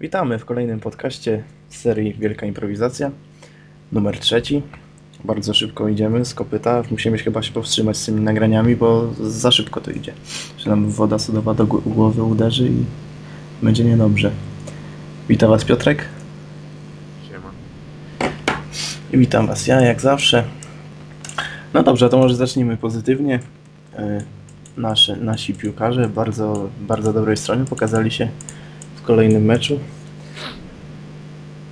Witamy w kolejnym podcaście z serii Wielka Improwizacja, numer trzeci. Bardzo szybko idziemy z kopyta. Musimy chyba się powstrzymać z tymi nagraniami, bo za szybko to idzie. Że nam woda sodowa do gł- głowy uderzy i będzie niedobrze. Witam Was Piotrek Siema. i witam Was ja, jak zawsze. No dobrze, to może zacznijmy pozytywnie. E, Nasze, nasi piłkarze bardzo, bardzo dobrej stronie pokazali się kolejnym meczu.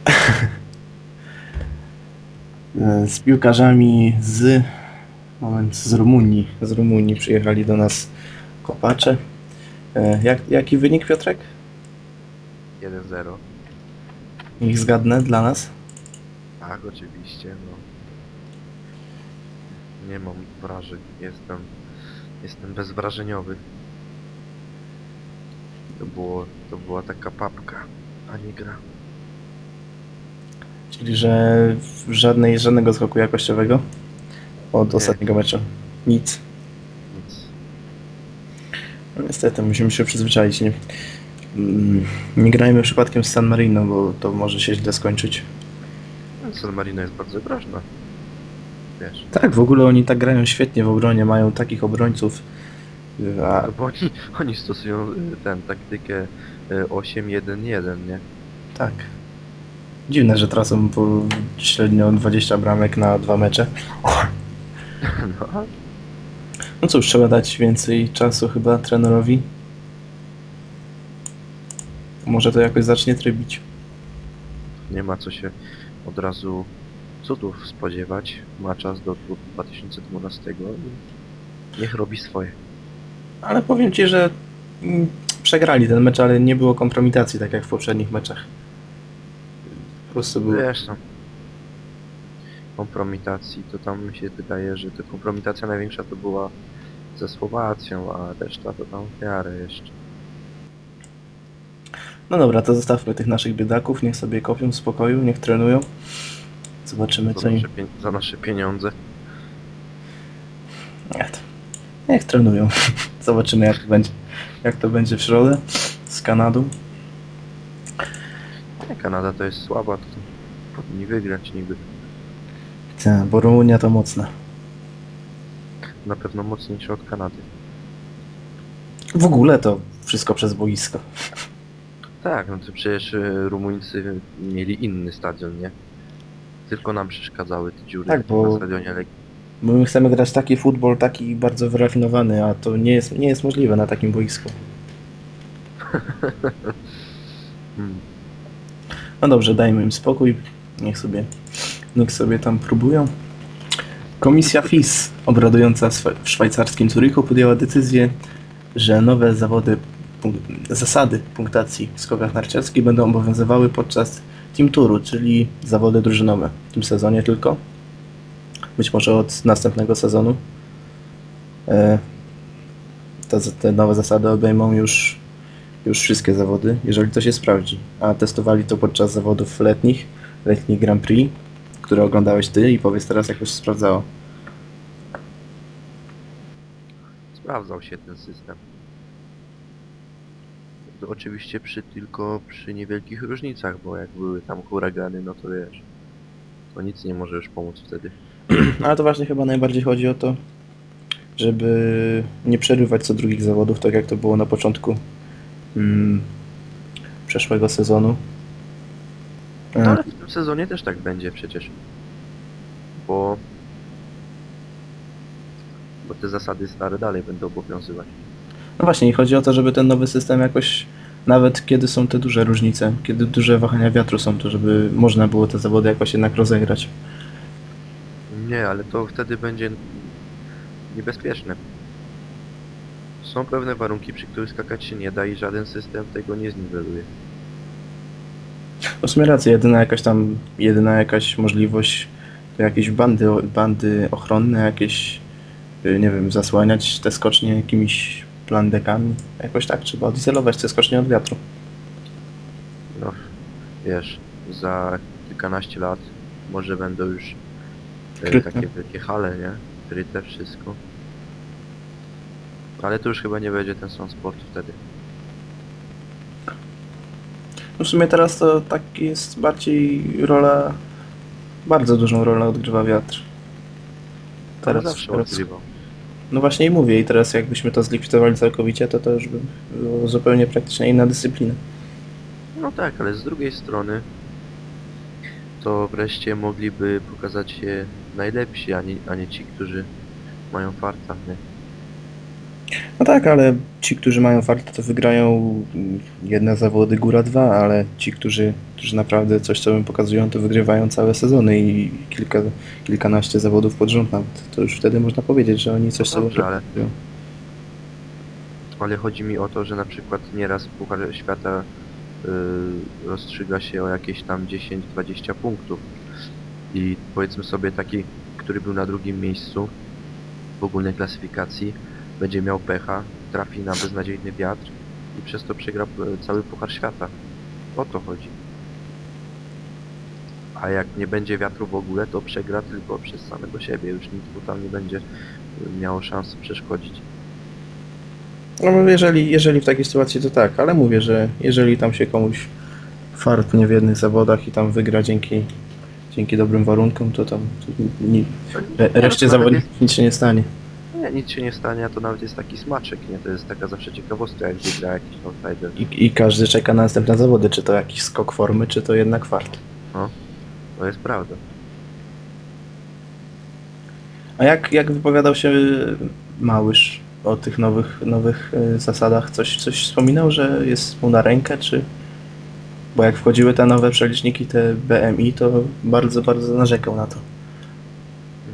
Z piłkarzami z moment, z Rumunii. Z Rumunii przyjechali do nas kopacze. E, Jak, jaki wynik Piotrek? 1-0. Niech zgadnę dla nas. Tak, oczywiście, no. Nie mam wrażeń. Jestem, jestem bezwrażeniowy. To było, to była taka papka, a nie gra. Czyli, że żadnej, żadnego skoku jakościowego od Nie. ostatniego meczu. Nic. Nic. No niestety, musimy się przyzwyczaić. Nie, Mm, nie grajmy przypadkiem z San Marino, bo to może się źle skończyć. San Marino jest bardzo groźna. Wiesz. Tak, w ogóle oni tak grają świetnie w obronie, mają takich obrońców. A, No bo oni, oni stosują y, ten, taktykę y, 8-1-1, nie? tak. Dziwne, że tracą po średnio 20 bramek na dwa mecze. No, No cóż, trzeba dać więcej czasu chyba trenerowi. Może to jakoś zacznie trybić. nie ma co się od razu cudów spodziewać. Ma czas do 2012 i niech robi swoje. Ale powiem ci, że mm, przegrali ten mecz, ale nie było kompromitacji, tak jak w poprzednich meczach. Po prostu było. Wiesz tam kompromitacji, to tam mi się wydaje, że to kompromitacja największa to była ze Słowacją, a reszta to tam w miarę jeszcze. No dobra, to zostawmy tych naszych biedaków, niech sobie kopią w spokoju, niech trenują. Zobaczymy, Za co im. nasze, za nasze pieniądze. Nie, Niech trenują. Zobaczymy, jak to będzie. Jak to będzie w środę z Kanadą. Nie, Kanada to jest słaba, to powinni wygrać niby. Tak, bo Rumunia to mocna. Na pewno mocniejsze od Kanady. W ogóle to wszystko przez boisko. Tak, no to przecież y, Rumuńcy mieli inny stadion, nie? Tylko nam przeszkadzały te dziury Tak, bo- na stadionie Legii. Bo my chcemy grać taki futbol, taki bardzo wyrafinowany, a to nie jest, nie jest możliwe na takim boisku. No dobrze, dajmy im spokój. Niech sobie, niech sobie tam próbują. Komisja FIS, obradująca w szwajcarskim Zurychu, podjęła decyzję, że nowe zawody, punk- zasady punktacji w skokach narciarskich będą obowiązywały podczas Team Touru, czyli zawody drużynowe. W tym sezonie tylko. Być może od następnego sezonu. E, te, te nowe zasady obejmą już już wszystkie zawody, jeżeli to się sprawdzi. A testowali to podczas zawodów letnich, letnich Grand Prix, które oglądałeś ty i powiedz teraz, jak to się sprawdzało. Sprawdzał się ten system. To oczywiście przy tylko przy niewielkich różnicach, bo jak były tam huragany, no to wiesz, to nic nie może już pomóc wtedy. No ale to właśnie chyba najbardziej chodzi o to, żeby nie przerywać co drugich zawodów, tak jak to było na początku mm, przeszłego sezonu. No E, ale w tym sezonie też tak będzie przecież. Bo bo te zasady stare dalej będą obowiązywać. No właśnie, i chodzi o to, żeby ten nowy system jakoś, nawet kiedy są te duże różnice, kiedy duże wahania wiatru są, to żeby można było te zawody jakoś jednak rozegrać. Nie, ale to wtedy będzie niebezpieczne. Są pewne warunki, przy których skakać się nie da i żaden system tego nie zniweluje. W sumie rację, jedyna jakaś tam, jedyna jakaś możliwość to jakieś bandy, bandy ochronne, jakieś, y, nie wiem, zasłaniać te skocznie jakimiś plandekami. Jakoś tak, trzeba odizolować te skocznie od wiatru. No, wiesz, za kilkanaście lat może będą już Kryte. takie wielkie hale, nie? Kryte wszystko. Ale to już chyba nie będzie ten sam sport wtedy. No w sumie teraz to tak jest bardziej rola, bardzo dużą rolę odgrywa wiatr. Teraz Teraz, zawsze teraz odgrywał. no właśnie i mówię, i teraz jakbyśmy to zlikwidowali całkowicie, to to już by było zupełnie praktycznie inna dyscyplina. No tak, ale z drugiej strony to wreszcie mogliby pokazać się najlepsi, a nie, a nie ci, którzy mają farta, nie? No tak, ale ci, którzy mają farta, to wygrają jedne zawody, góra dwa, ale ci, którzy, którzy naprawdę coś sobie pokazują, to wygrywają całe sezony i kilka, kilkanaście zawodów pod rząd nawet. To już wtedy można powiedzieć, że oni coś No sobie ale- pokazują. Ale chodzi mi o to, że na przykład nieraz Puchar Świata yy, rozstrzyga się o jakieś tam 10-20 punktów. I powiedzmy sobie taki, który był na drugim miejscu w ogólnej klasyfikacji, będzie miał pecha, trafi na beznadziejny wiatr i przez to przegra e, cały Puchar Świata. O to chodzi. A jak nie będzie wiatru w ogóle, to przegra tylko przez samego siebie. Już nikt mu tam nie będzie y, miało szans przeszkodzić. No jeżeli, jeżeli w takiej sytuacji to tak, ale mówię, że jeżeli tam się komuś fartnie w jednych zawodach i tam wygra dzięki, dzięki dobrym warunkom, to tam to ni, re, reszcie nawet zawodników nic się nie stanie. Nie, nic się nie stanie, a to nawet jest taki smaczek, nie? To jest taka zawsze ciekawostka, jak wygra jakiś outsider. I, I każdy czeka na następne zawody, czy to jakiś skok formy, czy to jednak fart. To jest prawda. A jak, jak wypowiadał się Małysz o tych nowych, nowych e, zasadach? Coś, coś wspominał, że jest mu na rękę, czy... Bo jak wchodziły te nowe przeliczniki, te BMI, to bardzo, bardzo narzekał na to.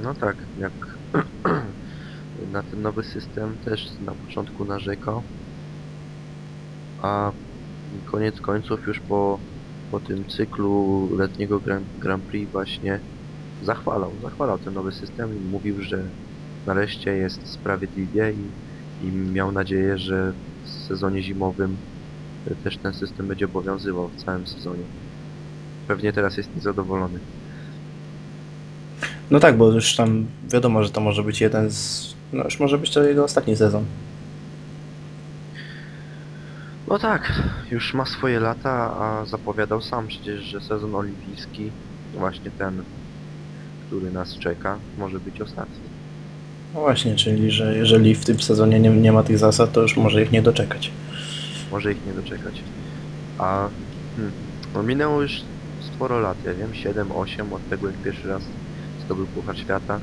No tak, jak na ten nowy system też na początku narzekał, a koniec końców już po, po tym cyklu letniego Grand, Grand Prix właśnie zachwalał, zachwalał ten nowy system i mówił, że nareszcie jest sprawiedliwie i, i miał nadzieję, że w sezonie zimowym też ten system będzie obowiązywał w całym sezonie. Pewnie teraz jest niezadowolony. No tak, bo już tam wiadomo, że to może być jeden z... No już może być to jego ostatni sezon. No tak, już ma swoje lata, a zapowiadał sam przecież, że sezon olimpijski, właśnie ten, który nas czeka, może być ostatni. No właśnie, czyli że jeżeli w tym sezonie nie, nie ma tych zasad, to już może ich nie doczekać. Może ich nie doczekać. A hmm, no minęło już sporo lat, ja wiem, 7-8 od tego jak pierwszy raz zdobył Puchar Świata.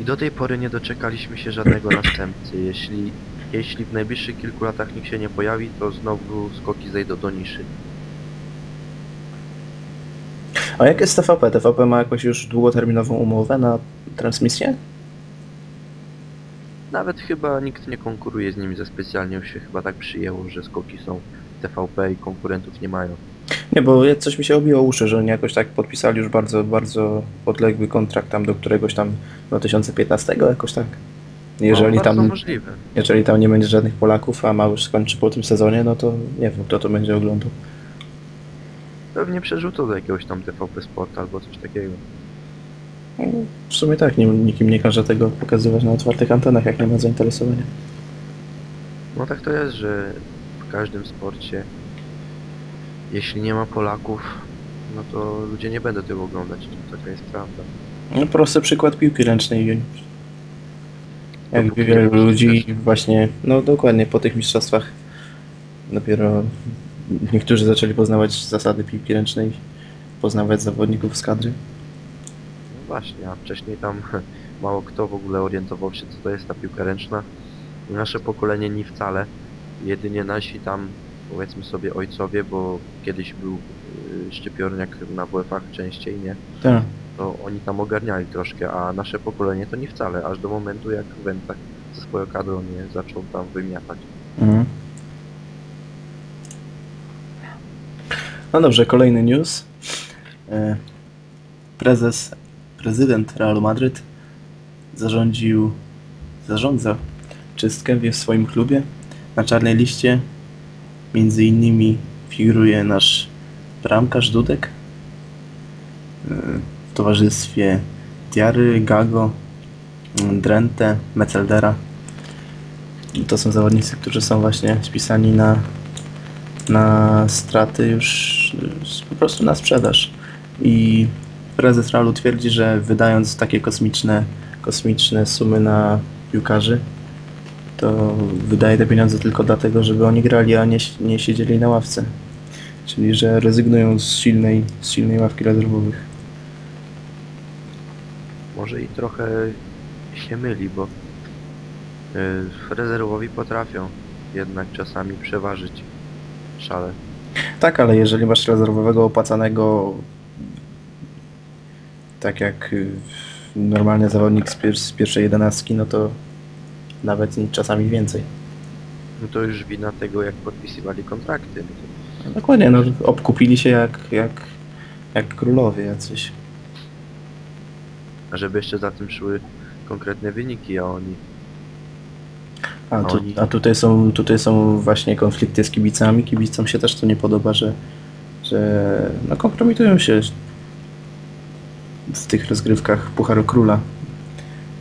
I do tej pory nie doczekaliśmy się żadnego następcy. Jeśli, jeśli w najbliższych kilku latach nikt się nie pojawi, to znowu skoki zejdą do niszy. A jak jest TVP? TVP ma jakąś już długoterminową umowę na transmisję? Nawet chyba nikt nie konkuruje z nimi za specjalnie, już się chyba tak przyjęło, że skoki są TVP i konkurentów nie mają. Nie, bo coś mi się obiło uszy, że oni jakoś tak podpisali już bardzo, bardzo odległy kontrakt tam do któregoś tam 2015 jakoś tak. Jeżeli no, tam, możliwe. jeżeli tam nie będzie żadnych Polaków, a Małysz skończy po tym sezonie, no to nie wiem, kto to będzie oglądał. Pewnie przerzucą do jakiegoś tam TVP Sport albo coś takiego. W sumie tak, nie, nikim nie każe tego pokazywać na otwartych antenach, jak nie ma zainteresowania. No tak to jest, że w każdym sporcie jeśli nie ma Polaków, no to ludzie nie będą tego oglądać. Taka jest prawda. No prosty przykład piłki ręcznej. Jak ręcznej ludzi też. właśnie, no dokładnie po tych mistrzostwach dopiero niektórzy zaczęli poznawać zasady piłki ręcznej, poznawać zawodników z kadry. Właśnie, a wcześniej tam mało kto w ogóle orientował się, co to jest ta piłka ręczna. Nasze pokolenie nie wcale. Jedynie nasi tam, powiedzmy sobie, ojcowie, bo kiedyś był y, szczypiorniak na WF-ach częściej, nie? Tak. To oni tam ogarniali troszkę, a nasze pokolenie to nie wcale, aż do momentu jak Wętak ze swoją kadrą nie zaczął tam wymiatać. Mhm. No dobrze, kolejny news. E, Prezes, prezydent Realu Madryt zarządził, zarządza czystkę w swoim klubie. Na czarnej liście między innymi figuruje nasz bramkarz Dudek e, w towarzystwie Diary, Gago, mm, Drenthe, Metzeldera. To są zawodnicy, którzy są właśnie spisani na, na straty już y, po prostu na sprzedaż. I prezes Realu twierdzi, że wydając takie kosmiczne, kosmiczne sumy na piłkarzy, to wydaje te pieniądze tylko dlatego, żeby oni grali, a nie, nie siedzieli na ławce. Czyli, że rezygnują z silnej, z silnej ławki rezerwowych. Może i trochę się myli, bo y, rezerwowi potrafią jednak czasami przeważyć szale. Tak, ale jeżeli masz rezerwowego opłacanego tak jak y, normalny zawodnik z, pier z pierwszej jedenastki, no to nawet czasami więcej. No to już wina tego, jak podpisywali kontrakty. No to Dokładnie, no obkupili się jak, jak, jak królowie jacyś. A żeby jeszcze za tym szły konkretne wyniki, a oni A, tu, Oni- a tutaj, są, tutaj są właśnie konflikty z kibicami. Kibicom się też to nie podoba, że, że no, kompromitują się w tych rozgrywkach Pucharu Króla.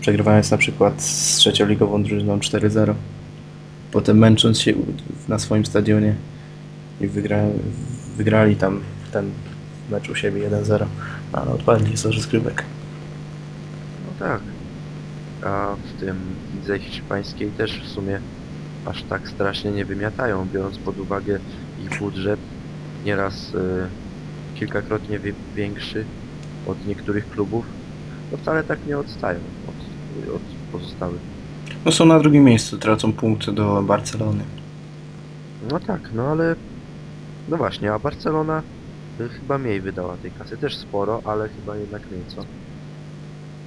Przegrywając na przykład z trzecioligową drużyną 4-0. Potem męcząc się na swoim stadionie i wygra, wygrali tam ten mecz u siebie 1-0. Ale odpadli z rozgrywek. No tak. A w tym lidze hiszpańskiej też w sumie aż tak strasznie nie wymiatają, biorąc pod uwagę ich budżet nieraz y, kilkakrotnie większy od niektórych klubów, to wcale tak nie odstają od, od pozostałych. No są na drugim miejscu, tracą punkt do Barcelony. No tak, no ale no właśnie, a Barcelona y, chyba mniej wydała tej kasy, też sporo, ale chyba jednak mniej, co?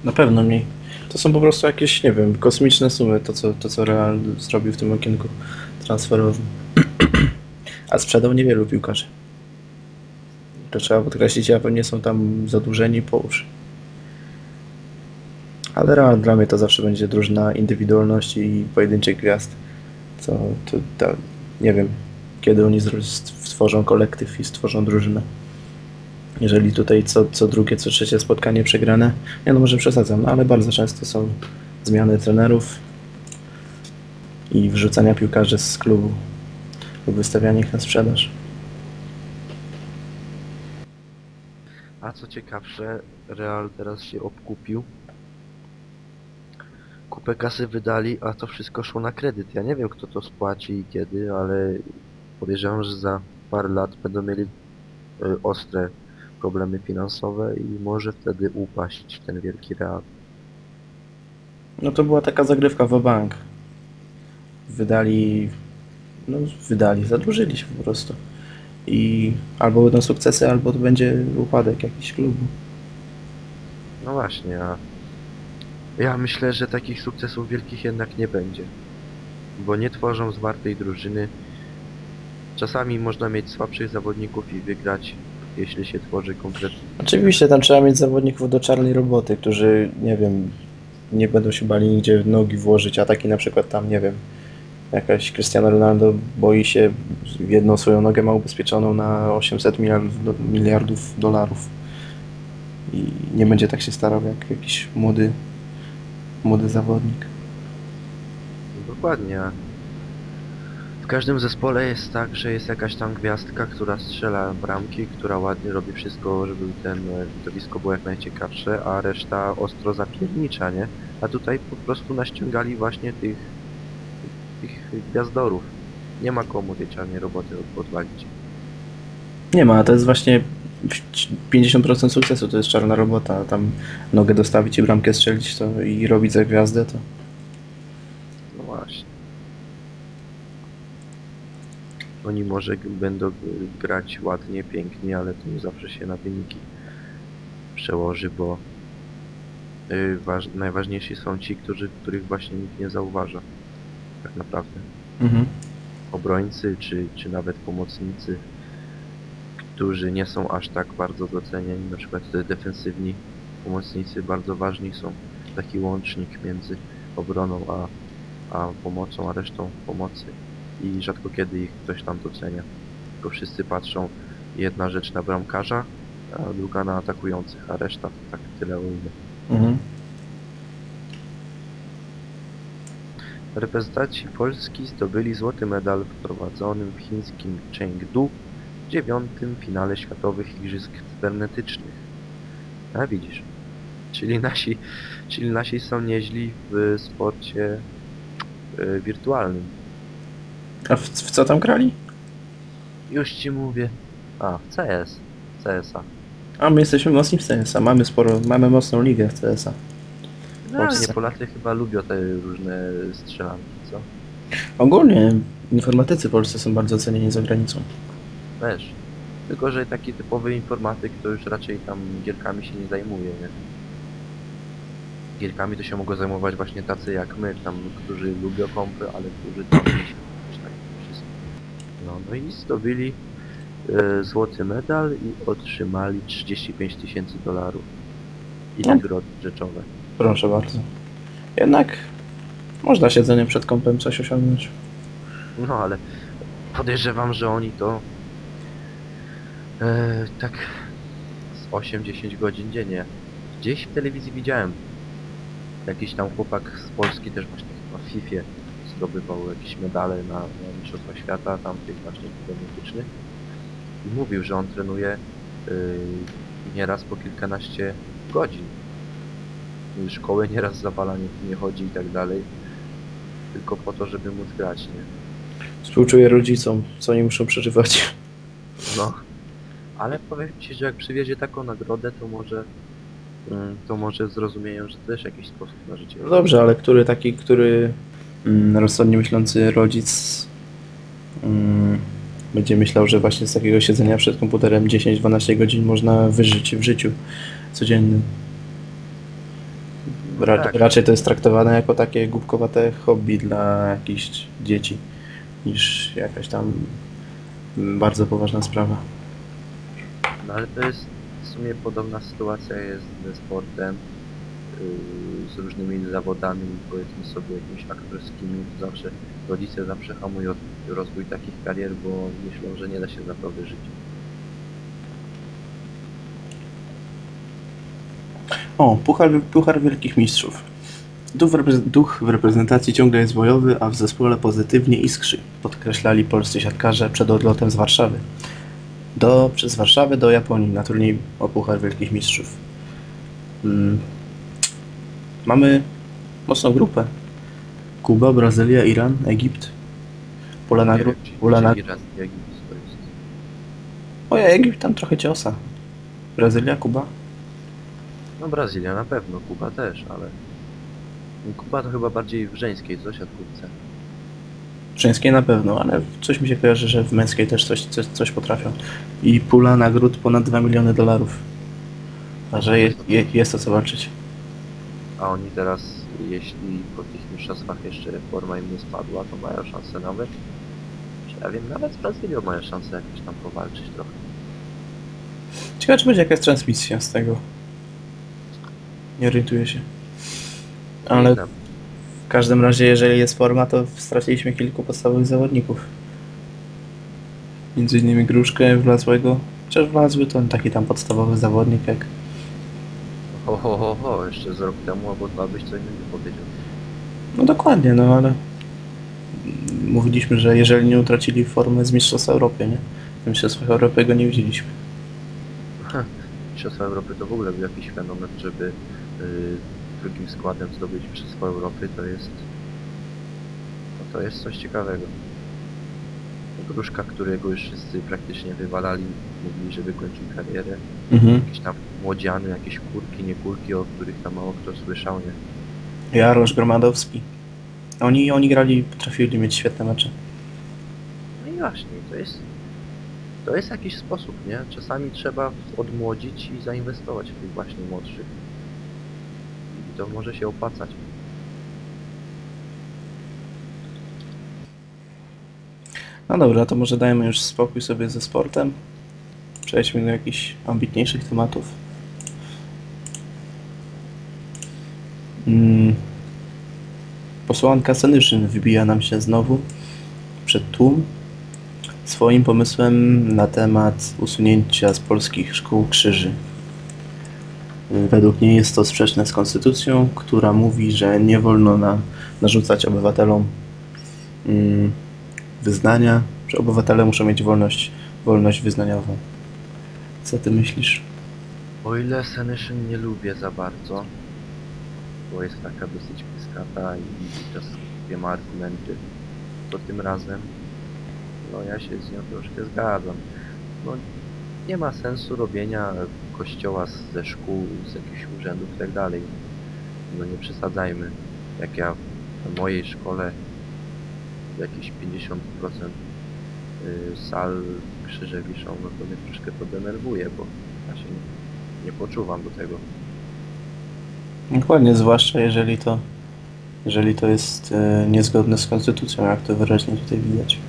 Na pewno mniej. To są po prostu jakieś, nie wiem, kosmiczne sumy, to co, to co Real zrobił w tym okienku transferowym. A sprzedał niewielu piłkarzy. To trzeba podkreślić, a pewnie są tam zadłużeni po uszy. Ale Real dla mnie to zawsze będzie drużyna indywidualności i pojedynczych gwiazd. Co, to, to, nie wiem, kiedy oni stworzą kolektyw i stworzą drużynę. Jeżeli tutaj co, co drugie, co trzecie spotkanie przegrane, nie no może przesadzam, no, ale bardzo często są zmiany trenerów i wrzucania piłkarzy z klubu lub wystawiania ich na sprzedaż. Co ciekawsze, Real teraz się obkupił. Kupę kasy wydali, a to wszystko szło na kredyt. Ja nie wiem kto to spłaci i kiedy, ale podejrzewam, że za parę lat będą mieli y, ostre problemy finansowe i może wtedy upaść ten wielki Real. No to była taka zagrywka w bank. Wydali, no wydali, zadłużyli się po prostu. I albo będą sukcesy, albo to będzie upadek jakiś klubu. No właśnie, a ja myślę, że takich sukcesów wielkich jednak nie będzie. Bo nie tworzą zwartej drużyny. Czasami można mieć słabszych zawodników i wygrać, jeśli się tworzy konkretny. Oczywiście tam trzeba mieć zawodników do czarnej roboty, którzy, nie wiem, nie będą się bali nigdzie nogi włożyć, a taki na przykład tam, nie wiem, jakaś Cristiano Ronaldo boi się, jedną swoją nogę ma ubezpieczoną na 800 miliardów, miliardów dolarów i nie będzie tak się starał jak jakiś młody, młody zawodnik. Dokładnie. W każdym zespole jest tak, że jest jakaś tam gwiazdka, która strzela bramki, która ładnie robi wszystko, żeby ten e, widowisko było jak najciekawsze, a reszta ostro zapiernicza, nie? A tutaj po prostu naściągali właśnie tych, tych gwiazdorów. Nie ma komu tej czarnej roboty od- odwalić. Nie ma, to jest właśnie 50% sukcesu, to jest czarna robota, tam nogę dostawić i bramkę strzelić to i robić za gwiazdę, to No właśnie. Oni może będą grać ładnie, pięknie, ale to nie zawsze się na wyniki przełoży, bo y, waż, najważniejsi są ci, którzy, których właśnie nikt nie zauważa. Tak naprawdę. mhm. Obrońcy, czy, czy nawet pomocnicy, którzy nie są aż tak bardzo doceniani, na przykład te defensywni pomocnicy bardzo ważni są. Taki łącznik między obroną a, a pomocą, a resztą pomocy. I rzadko kiedy ich ktoś tam docenia. Tylko wszyscy patrzą jedna rzecz na bramkarza, a druga na atakujących, a reszta to tak tyle o ile. Mhm. Reprezentanci Polski zdobyli złoty medal w prowadzonym w chińskim Chengdu dziewiątym finale światowych igrzysk cybernetycznych. A widzisz, czyli nasi, czyli nasi są nieźli w sporcie y, wirtualnym. A w, w co tam grali? Już ci mówię. A, CS. CS-a. A my jesteśmy mocni w CS-a, mamy sporo, mamy mocną ligę w CS-a. Nie, Polacy chyba lubią te różne strzelanki, co? Ogólnie informatycy polscy są bardzo cenieni za granicą. Wiesz. Tylko, że taki typowy informatyk to już raczej tam gierkami się nie zajmuje, nie? Gierkami to się mogą zajmować właśnie tacy jak my, tam, którzy lubią kompy, ale którzy tam nie się tak wszystko. No, no i zdobyli e, złoty medal i otrzymali 35 tysięcy dolarów. I No. nagrody rzeczowe. Proszę bardzo. Jednak można siedzeniem przed kąpem coś osiągnąć. No ale podejrzewam, że oni to e, tak z 8-10 godzin dziennie. Gdzieś w telewizji widziałem. Jakiś tam chłopak z Polski też właśnie chyba w FIFA zdobywał jakieś medale na, na Świata, tam tych właśnie kibernetycznych. I mówił, że on trenuje y, nieraz po kilkanaście godzin. Szkołę nieraz zawala, nie, nie chodzi i tak dalej. Tylko po to, żeby móc grać, nie? Współczuję rodzicom, co oni muszą przeżywać. No, ale powiem ci, że jak przywiezie taką nagrodę, to może mm, to może zrozumieją, że to też jakiś sposób na życie. No dobrze, ale który taki, który mm, rozsądnie myślący rodzic mm, będzie myślał, że właśnie z takiego siedzenia przed komputerem 10-12 godzin można wyżyć w życiu codziennym. Ra tak. Raczej to jest traktowane jako takie głupkowate hobby dla jakichś dzieci niż jakaś tam bardzo poważna sprawa. No ale to jest w sumie podobna sytuacja jest ze sportem, yy, z różnymi zawodami, powiedzmy sobie jakimiś aktorskimi, to zawsze rodzice zawsze hamują rozwój takich karier, bo myślą, że nie da się za to wyżyć. O, Puchar, Puchar Wielkich Mistrzów. Duch w, duch w reprezentacji ciągle jest bojowy, a w zespole pozytywnie iskrzy, podkreślali polscy siatkarze przed odlotem z Warszawy. Do, przez Warszawę do Japonii na turniej o Puchar Wielkich Mistrzów. Mm. Mamy mocną grupę. Kuba, Brazylia, Iran, Egipt. Egipt to jest. Oja, Egipt tam trochę ciosa. Brazylia, Kuba. No Brazylia na pewno, Kuba też, ale Kuba to chyba bardziej w żeńskiej, co siatkówce. W żeńskiej na pewno, ale coś mi się kojarzy, że w męskiej też coś, coś, coś potrafią. I pula nagród ponad 2 miliony dolarów. Także je, je, jest o co walczyć. A oni teraz, jeśli po tych mistrzostwach jeszcze forma im nie spadła, to mają szansę nawet, czy ja wiem, nawet z Brazylią mają szansę jakoś tam powalczyć trochę. Ciekawe, czy będzie jakaś transmisja z tego. Nie orientuję się. Ale znam. w każdym razie, jeżeli jest forma, to straciliśmy kilku podstawowych zawodników. Między innymi Gruszkę, Wlazłego. Chociaż Wlazły to taki tam podstawowy zawodnik jak... Ho, ho, ho, ho, jeszcze z rok temu albo dwa byś coś innego powiedział. No dokładnie, no ale... Mówiliśmy, że jeżeli nie utracili formy z Mistrzostw Europy, nie? W Mistrzostwach Europy go nie widzieliśmy. Mistrzostwa Europy to w ogóle był jakiś fenomen, żeby drugim składem zdobyć Mistrzostwo Europy, to jest no to jest coś ciekawego. Gruszka, którego już wszyscy praktycznie wywalali, mówili, że wykończył karierę. Mhm. Jakieś tam młodziany, jakieś kurki, nie kurki, o których tam mało kto słyszał, nie? Jarosz Gromadowski. Oni, oni grali, potrafili mieć świetne mecze. No i właśnie, to jest to jest jakiś sposób, nie? Czasami trzeba odmłodzić i zainwestować w tych właśnie młodszych. To może się opłacać. No dobra, to może dajmy już spokój sobie ze sportem. Przejdźmy do jakichś ambitniejszych tematów. Mm. Posłanka Senyszyn wybija nam się znowu przed tłum swoim pomysłem na temat usunięcia z polskich szkół krzyży. Według niej jest to sprzeczne z konstytucją, która mówi, że nie wolno na, narzucać obywatelom mm, wyznania, że obywatele muszą mieć wolność, wolność wyznaniową. Co ty myślisz? O ile Senation nie lubię za bardzo, bo jest taka dosyć pyskata i czasem ma argumenty, to tym razem no ja się z nią troszkę zgadzam. No nie ma sensu robienia kościoła ze szkół, z jakichś urzędów i tak dalej. No nie przesadzajmy. Jak ja w mojej szkole jakieś 50% y, sal krzyże wiszą, no to mnie troszkę to denerwuje, bo ja się nie, nie poczuwam do tego. Dokładnie, zwłaszcza jeżeli to, jeżeli to jest e, niezgodne z konstytucją, jak to wyraźnie tutaj widać.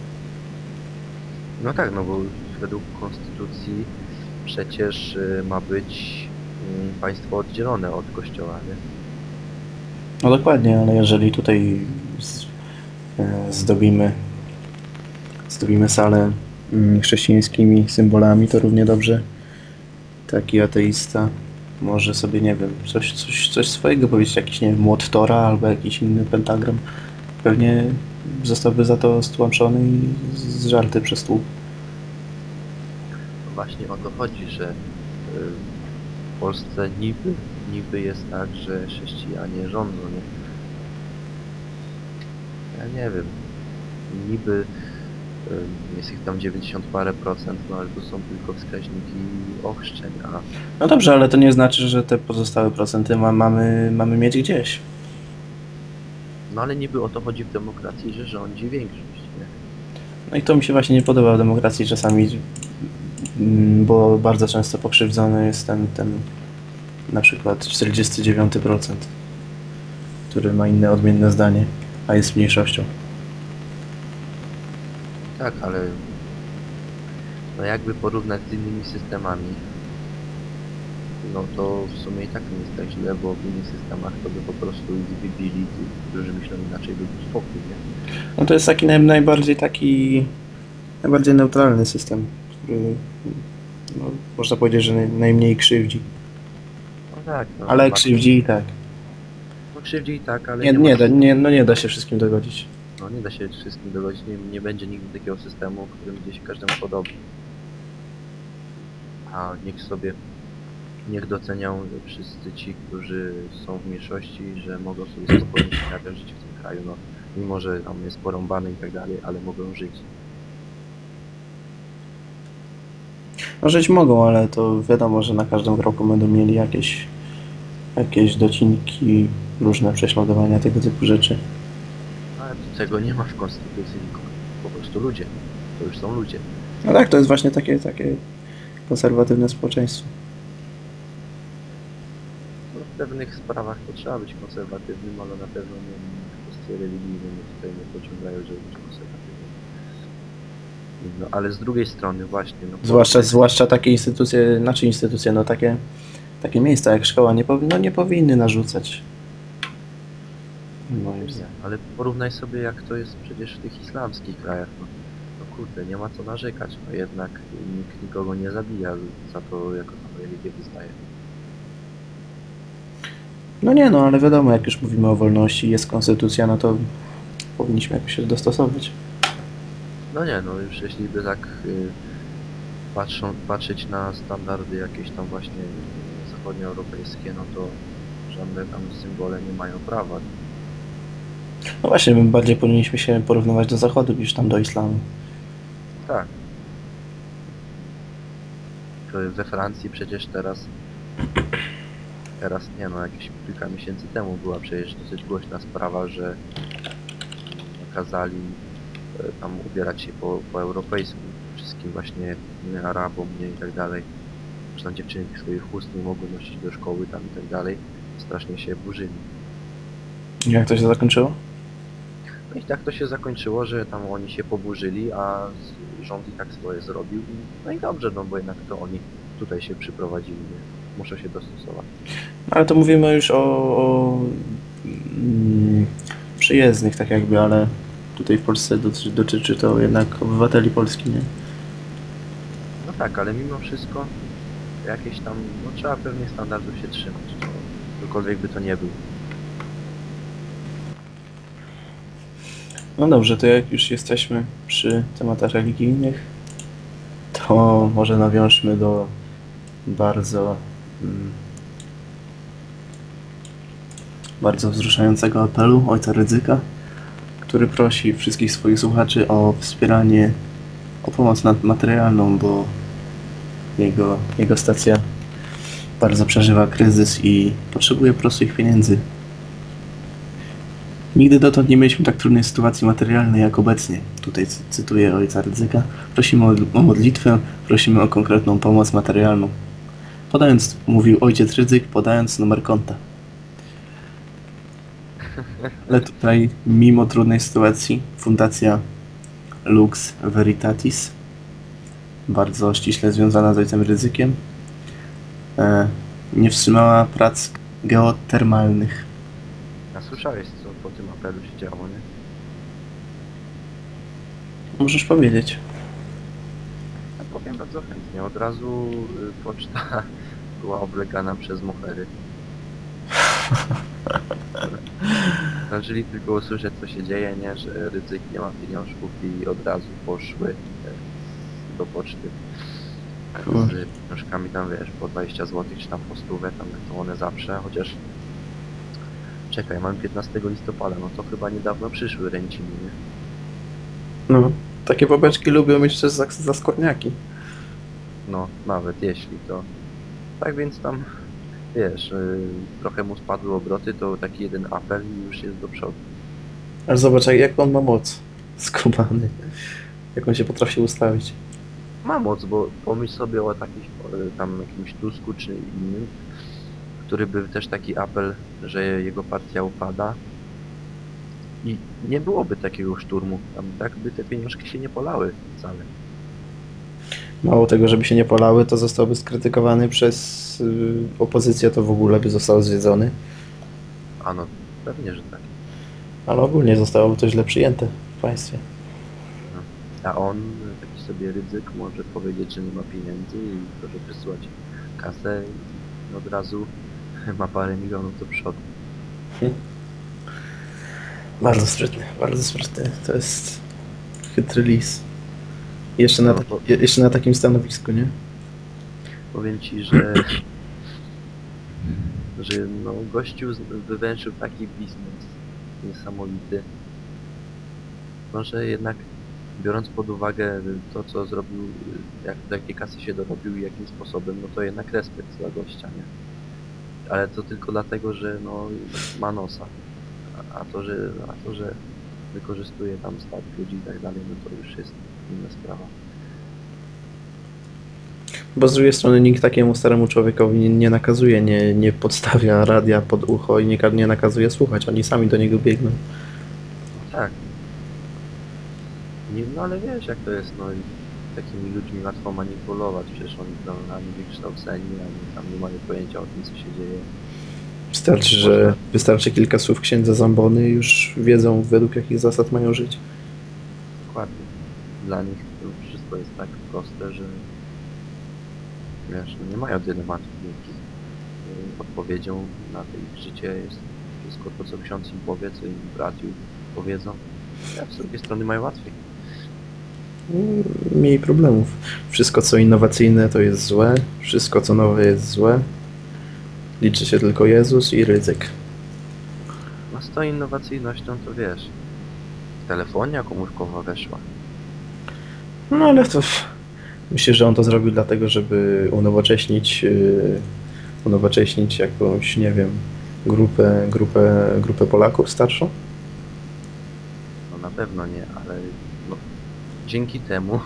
No tak, no bo według konstytucji przecież y, ma być mm, państwo oddzielone od kościoła, nie? No dokładnie, ale jeżeli tutaj e, zdobimy, zdobimy salę mm, chrześcijańskimi symbolami, to równie dobrze taki ateista może sobie, nie wiem, coś, coś, coś swojego powiedzieć, jakiś, nie wiem, młot Tora albo jakiś inny pentagram. Pewnie zostałby za to stłamszony i zżarty przez tłum. Właśnie o to chodzi, że y, w Polsce niby, niby jest tak, że chrześcijanie rządzą, nie? Ja nie wiem. Niby y, jest ich tam 90 parę procent, no ale to są tylko wskaźniki ochrzczeń, a No dobrze, ale to nie znaczy, że te pozostałe procenty ma, mamy, mamy mieć gdzieś. no ale niby o to chodzi w demokracji, że rządzi większość, nie? No i to mi się właśnie nie podoba w demokracji czasami, bo bardzo często pokrzywdzony jest ten, ten na przykład 49%, który ma inne odmienne zdanie, a jest mniejszością. Tak, ale no jakby porównać z innymi systemami, no to w sumie i tak nie jest tak źle, bo w innych systemach to by po prostu ich wybili którzy myślą inaczej, by był spokój, nie? No to jest taki naj, najbardziej taki, najbardziej neutralny system, który no, można powiedzieć, że naj, najmniej krzywdzi. No tak, no. Ale krzywdzi i tak. No krzywdzi i tak, ale Nie, nie, nie, da, nie, no nie da się wszystkim dogodzić. No nie da się wszystkim dogodzić, nie, nie będzie nigdy takiego systemu, w którym gdzieś się każdemu podoba. A niech sobie, niech docenią wszyscy ci, którzy są w mniejszości, że mogą sobie spokojnie żyć w tym kraju, no mimo, że tam jest porąbane i tak dalej, ale mogą żyć. No żyć mogą, ale to wiadomo, że na każdym kroku będą mieli jakieś, jakieś docinki, różne prześladowania, tego typu rzeczy. Ale tego nie ma w konstytucji. Po prostu ludzie. To już są ludzie. No tak, to jest właśnie takie, takie konserwatywne społeczeństwo. No, w pewnych sprawach to trzeba być konserwatywnym, ale na pewno nie kwestie religijne mnie tutaj nie pociągają, żeby być konserwatywnym. No ale z drugiej strony właśnie, no Zwłaszcza, zwłaszcza takie instytucje, znaczy instytucje, no takie, takie miejsca jak szkoła nie, powi- no nie powinny narzucać. Moim zdaniem. Ale porównaj sobie jak to jest przecież w tych islamskich krajach. No, no kurde, nie ma co narzekać. No jednak nikt nikogo nie zabija za to, jako tam religię wyznaje. No nie no, ale wiadomo, jak już mówimy o wolności, jest konstytucja, no to powinniśmy jakoś się dostosować. No nie, no już jeśli by tak y, patrzą, patrzeć na standardy jakieś tam właśnie zachodnioeuropejskie, no to żadne tam symbole nie mają prawa. No właśnie, my bardziej powinniśmy się porównywać do zachodu niż tam do islamu. Tak. To we Francji przecież teraz teraz nie no, jakieś kilka miesięcy temu była przecież dosyć głośna sprawa, że nakazali e, tam ubierać się po, po europejsku wszystkim właśnie nie, Arabom, nie i tak dalej. Że tam dziewczyny tych swoich chust nie mogły nosić do szkoły tam i tak dalej. Strasznie się burzyli. Jak to się zakończyło? No i tak to się zakończyło, że tam oni się poburzyli, a rząd i tak swoje zrobił. No i dobrze, no bo jednak to oni tutaj się przyprowadzili, nie? Muszą się dostosować. Ale to mówimy już o, o mm, przyjezdnych tak jakby, ale tutaj w Polsce dotyczy, dotyczy to jednak obywateli Polski, nie? No tak, ale mimo wszystko jakieś tam, no trzeba pewnie standardów się trzymać, to, cokolwiek by to nie był. No dobrze, to jak już jesteśmy przy tematach religijnych, to może nawiążmy do bardzo mm, bardzo wzruszającego apelu ojca Rydzyka, który prosi wszystkich swoich słuchaczy o wspieranie, o pomoc materialną, bo jego, jego stacja bardzo przeżywa kryzys i potrzebuje po prostu ich pieniędzy. Nigdy dotąd nie mieliśmy tak trudnej sytuacji materialnej jak obecnie. Tutaj cy- cytuję ojca Rydzyka. Prosimy o modlitwę, prosimy o konkretną pomoc materialną. Podając, mówił ojciec Rydzyk, podając numer konta. Ale tutaj, mimo trudnej sytuacji, Fundacja Lux Veritatis, bardzo ściśle związana z ojcem Rydzykiem, e, nie wstrzymała prac geotermalnych. A słyszałeś co po tym apelu się działo, nie? Możesz powiedzieć. Ja powiem bardzo chętnie, od razu y, poczta była oblegana przez Zaczęli tylko usłyszeć co się dzieje, nie? Że ryzyk nie ma pieniążków i od razu poszły e, do poczty. Z pieniążkami tam wiesz, po 20 zł czy tam po stówę, tam to one zawsze, chociaż czekaj, mamy 15 listopada, no to chyba niedawno przyszły ręciny, nie? No, takie babeczki lubią mieć też za, za składniaki. No, nawet jeśli to. Tak więc tam, wiesz, yy, trochę mu spadły obroty, to taki jeden apel i już jest do przodu. Ale zobacz, jak- jak on ma moc. Skubany. Jak on się potrafi ustawić. Ma moc, bo pomyśl sobie o takim tam jakimś Tusku czy innym, który by też taki apel, że jego partia upada i nie byłoby takiego szturmu. Tam tak by te pieniążki się nie polały wcale. Mało tego, żeby się nie polały, to zostałby skrytykowany przez y, opozycję, to w ogóle by został zwiedzony. A no, pewnie, że tak. Ale ogólnie zostałoby to źle przyjęte w państwie. A on, taki sobie ryzyk, może powiedzieć, że nie ma pieniędzy i proszę wysłać kasę i od razu ma parę milionów do przodu. Bardzo sprytny, bardzo sprytny. To jest chytry lis. Jeszcze na, No, jeszcze na takim stanowisku, nie? Powiem ci, że, że no, gościu wywęszył taki biznes niesamowity. No, że jednak biorąc pod uwagę to, co zrobił, jak, do jakiej kasy się dorobił i jakim sposobem, no to jednak respekt dla gościa, nie? Ale to tylko dlatego, że no, ma nosa. A, a, to, że, a to, że wykorzystuje tam starych ludzi i tak dalej, no to już jest inna sprawa. Bo z drugiej strony nikt takiemu staremu człowiekowi nie, nie nakazuje, nie, nie podstawia radia pod ucho i nie, ka- nie nakazuje słuchać. Oni sami do niego biegną. Tak. Nie, no ale wiesz jak to jest, no i takimi ludźmi łatwo manipulować, przecież oni są ani wykształceni, ani tam nie mają pojęcia o tym co się dzieje. Wystarczy, że wystarczy kilka słów księdza Zambony już wiedzą według jakich zasad mają żyć. Dokładnie. Dla nich to wszystko jest tak proste, że wiesz, nie mają dylematu wielkich. Y, Odpowiedzią na to ich życie jest wszystko to, co ksiądz im powie, co im brat im powiedzą. A z drugiej strony mają łatwiej. Mm, Mniej problemów. Wszystko co innowacyjne to jest złe, wszystko co nowe jest złe. Liczy się tylko Jezus i ryzyk. No z tą innowacyjnością to wiesz. Telefonia komórkowa weszła. No ale to myślę, że on to zrobił dlatego, żeby unowocześnić, yy, unowocześnić jakąś, nie wiem, grupę, grupę, grupę Polaków starszą. No na pewno nie, ale no, dzięki temu,